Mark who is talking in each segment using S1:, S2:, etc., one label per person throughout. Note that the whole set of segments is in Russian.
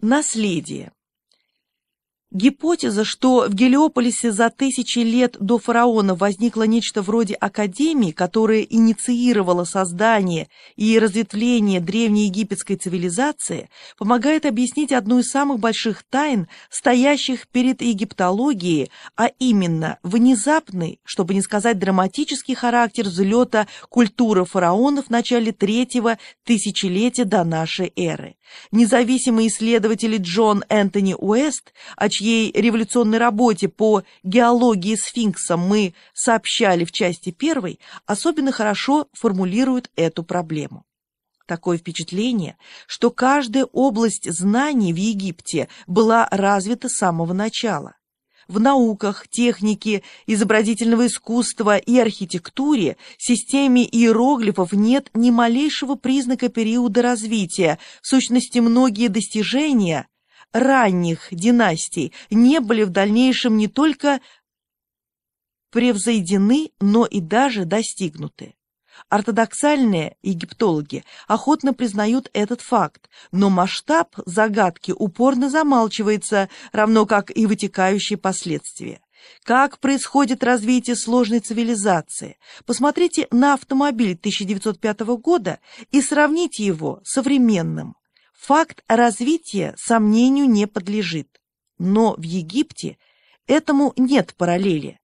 S1: Наследие. Гипотеза, что в Гелиополисе за тысячи лет до фараона возникло нечто вроде академии, которая инициировала создание и разветвление древней египетской цивилизации, помогает объяснить одну из самых больших тайн, стоящих перед египтологией, а именно внезапный, чтобы не сказать драматический характер взлета культуры фараонов в начале третьего тысячелетия до нашей эры. Независимый исследователь Джон Энтони Уэст, чьей революционной работе по геологии сфинкса мы сообщали в части первой, особенно хорошо формулирует эту проблему. Такое впечатление, что каждая область знаний в Египте была развита с самого начала. В науках, технике, изобразительного искусства и архитектуре, системе иероглифов нет ни малейшего признака периода развития. В сущности, многие достижения – ранних династий не были в дальнейшем не только превзойдены, но и даже достигнуты. Ортодоксальные египтологи охотно признают этот факт, но масштаб загадки упорно замалчивается, равно как и вытекающие последствия. Как происходит развитие сложной цивилизации? Посмотрите на автомобиль 1905 года и сравните его с современным. Факт развития сомнению не подлежит, но в Египте этому нет параллели.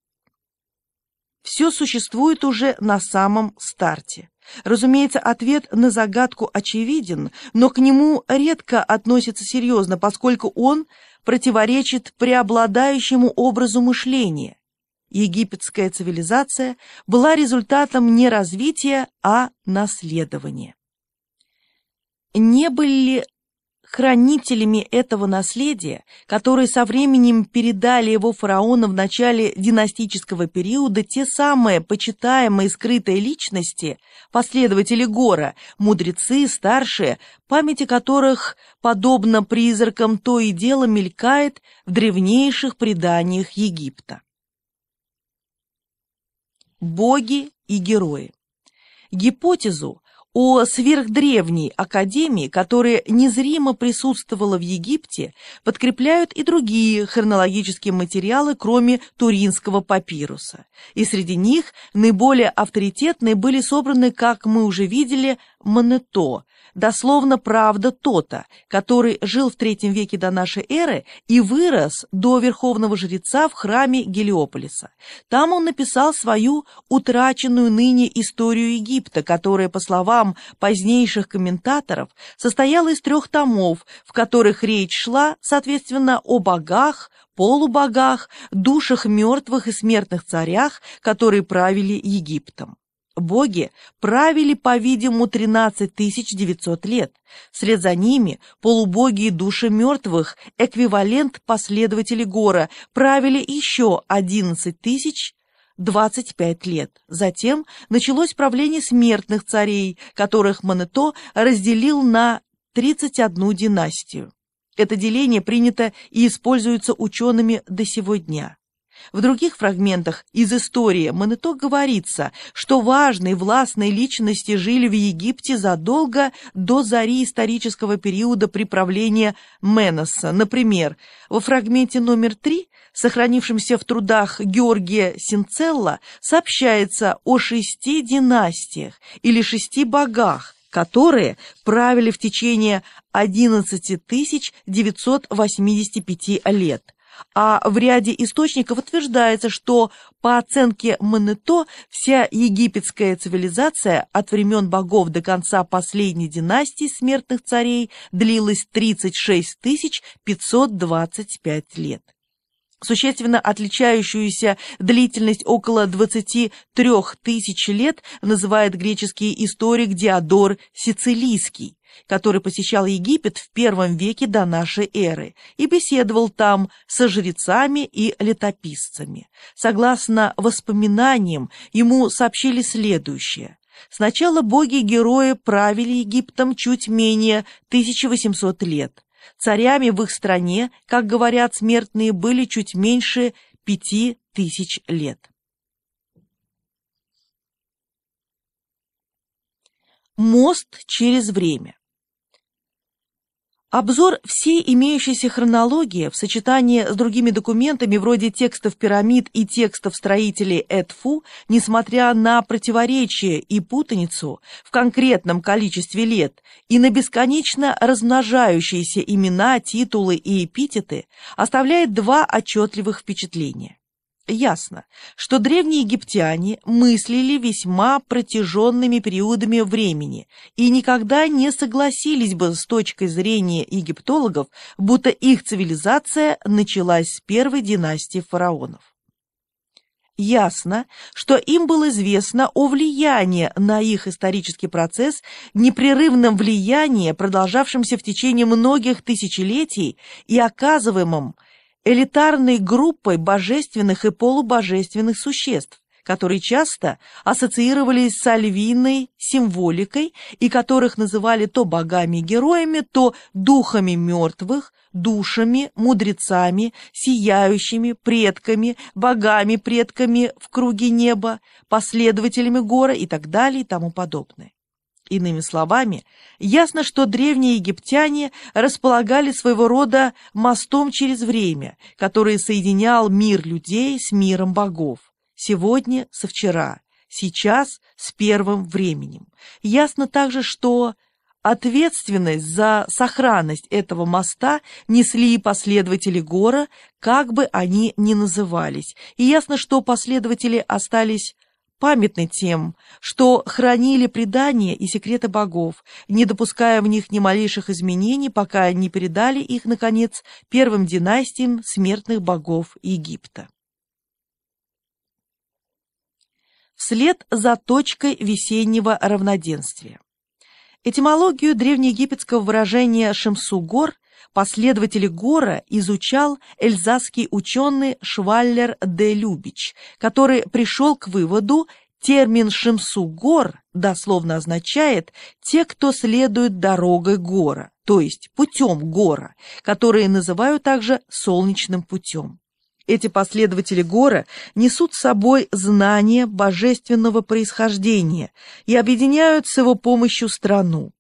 S1: Все существует уже на самом старте. Разумеется, ответ на загадку очевиден, но к нему редко относятся серьезно, поскольку он противоречит преобладающему образу мышления. Египетская цивилизация была результатом не развития, а наследования не были хранителями этого наследия, которые со временем передали его фараону в начале династического периода, те самые почитаемые скрытые личности, последователи Гора, мудрецы, старшие, памяти которых, подобно призракам, то и дело мелькает в древнейших преданиях Египта. Боги и герои. Гипотезу о сверхдревней академии, которая незримо присутствовала в Египте, подкрепляют и другие хронологические материалы, кроме Туринского папируса. И среди них наиболее авторитетные были собраны, как мы уже видели, Мането, дословно правда Тота, который жил в третьем веке до нашей эры и вырос до верховного жреца в храме Гелиополиса. Там он написал свою утраченную ныне историю Египта, которая, по словам позднейших комментаторов, состояла из трех томов, в которых речь шла, соответственно, о богах, полубогах, душах мертвых и смертных царях, которые правили Египтом. Боги правили, по-видимому, 13 900 лет. Вслед за ними полубоги и души мертвых, эквивалент последователей Гора, правили еще 11 тысяч 25 лет. Затем началось правление смертных царей, которых Мането разделил на 31 династию. Это деление принято и используется учеными до сего дня. В других фрагментах из истории Мането говорится, что важные властные личности жили в Египте задолго до зари исторического периода при правлении Меноса. Например, во фрагменте номер три, сохранившемся в трудах Георгия Синцелла, сообщается о шести династиях или шести богах, которые правили в течение 11 985 лет а в ряде источников утверждается, что по оценке Мането вся египетская цивилизация от времен богов до конца последней династии смертных царей длилась 36 525 лет. Существенно отличающуюся длительность около 23 тысяч лет называет греческий историк Диодор Сицилийский который посещал Египет в первом веке до нашей эры и беседовал там со жрецами и летописцами. Согласно воспоминаниям, ему сообщили следующее. Сначала боги-герои правили Египтом чуть менее 1800 лет. Царями в их стране, как говорят смертные, были чуть меньше пяти тысяч лет. Мост через время Обзор всей имеющейся хронологии в сочетании с другими документами вроде текстов пирамид и текстов строителей Эдфу, несмотря на противоречия и путаницу в конкретном количестве лет и на бесконечно размножающиеся имена, титулы и эпитеты, оставляет два отчетливых впечатления. Ясно, что древние египтяне мыслили весьма протяженными периодами времени и никогда не согласились бы с точкой зрения египтологов, будто их цивилизация началась с первой династии фараонов. Ясно, что им было известно о влиянии на их исторический процесс, непрерывном влиянии, продолжавшемся в течение многих тысячелетий и оказываемом элитарной группой божественных и полубожественных существ, которые часто ассоциировались с альвиной символикой и которых называли то богами-героями, то духами мертвых, душами, мудрецами, сияющими, предками, богами-предками в круге неба, последователями гора и так далее и тому подобное. Иными словами, ясно, что древние египтяне располагали своего рода мостом через время, который соединял мир людей с миром богов. Сегодня со вчера, сейчас с первым временем. Ясно также, что ответственность за сохранность этого моста несли и последователи Гора, как бы они ни назывались. И ясно, что последователи остались памятны тем, что хранили предания и секреты богов, не допуская в них ни малейших изменений, пока не передали их, наконец, первым династиям смертных богов Египта. Вслед за точкой весеннего равноденствия. Этимологию древнеегипетского выражения «шемсу-гор» Последователи Гора изучал эльзасский ученый Шваллер де Любич, который пришел к выводу, термин «шимсу-гор» дословно означает «те, кто следует дорогой гора», то есть путем гора, которые называют также солнечным путем. Эти последователи Гора несут с собой знание божественного происхождения и объединяют с его помощью страну.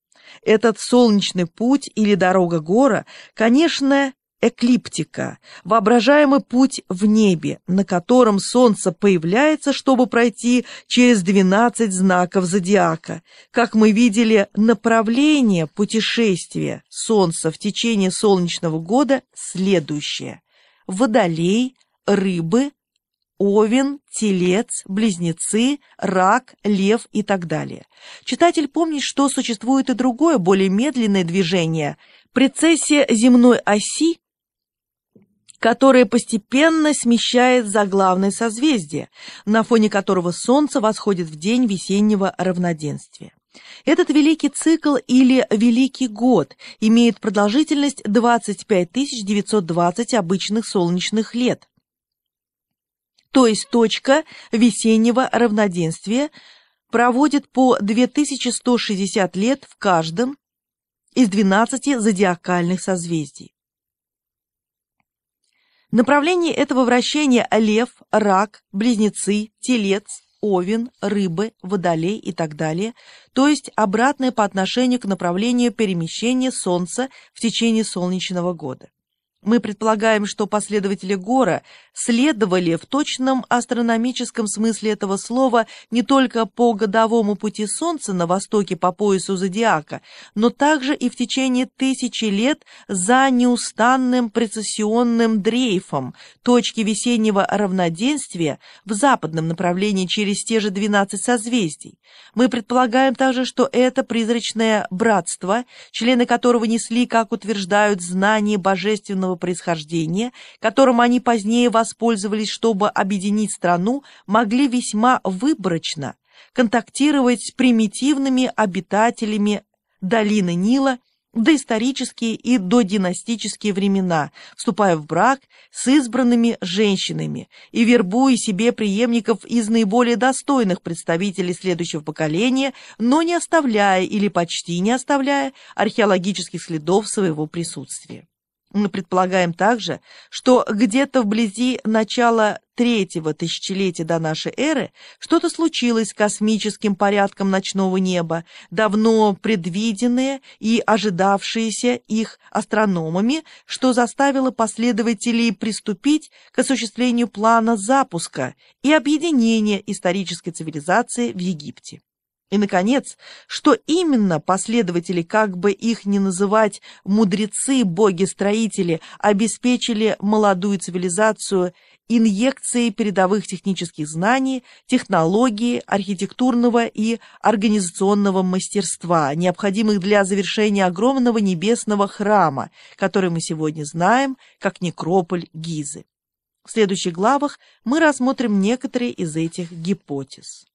S1: Этот солнечный путь или дорога гора, конечно, эклиптика, воображаемый путь в небе, на котором солнце появляется, чтобы пройти через 12 знаков зодиака. Как мы видели, направление путешествия солнца в течение солнечного года следующее. Водолей, рыбы, Овен, Телец, Близнецы, Рак, Лев и так далее. Читатель помнит, что существует и другое, более медленное движение – прецессия земной оси, которая постепенно смещает заглавное созвездие, на фоне которого Солнце восходит в день весеннего равноденствия. Этот великий цикл или великий год имеет продолжительность 25 920 обычных солнечных лет – то есть точка весеннего равноденствия проводит по 2160 лет в каждом из 12 зодиакальных созвездий. Направление этого вращения – лев, рак, близнецы, телец, овен, рыбы, водолей и так далее, то есть обратное по отношению к направлению перемещения Солнца в течение солнечного года. Мы предполагаем, что последователи Гора следовали в точном астрономическом смысле этого слова не только по годовому пути Солнца на востоке по поясу зодиака, но также и в течение тысячи лет за неустанным прецессионным дрейфом точки весеннего равноденствия в западном направлении через те же 12 созвездий. Мы предполагаем также, что это призрачное братство, члены которого несли, как утверждают, знание божественного этнического происхождения, которым они позднее воспользовались, чтобы объединить страну, могли весьма выборочно контактировать с примитивными обитателями долины Нила доисторические и додинастические времена, вступая в брак с избранными женщинами и вербуя себе преемников из наиболее достойных представителей следующего поколения, но не оставляя или почти не оставляя археологических следов своего присутствия. Мы предполагаем также, что где-то вблизи начала третьего тысячелетия до нашей эры что-то случилось с космическим порядком ночного неба, давно предвиденное и ожидавшееся их астрономами, что заставило последователей приступить к осуществлению плана запуска и объединения исторической цивилизации в Египте. И, наконец, что именно последователи, как бы их ни называть, мудрецы, боги-строители, обеспечили молодую цивилизацию инъекцией передовых технических знаний, технологий, архитектурного и организационного мастерства, необходимых для завершения огромного небесного храма, который мы сегодня знаем как некрополь Гизы. В следующих главах мы рассмотрим некоторые из этих гипотез.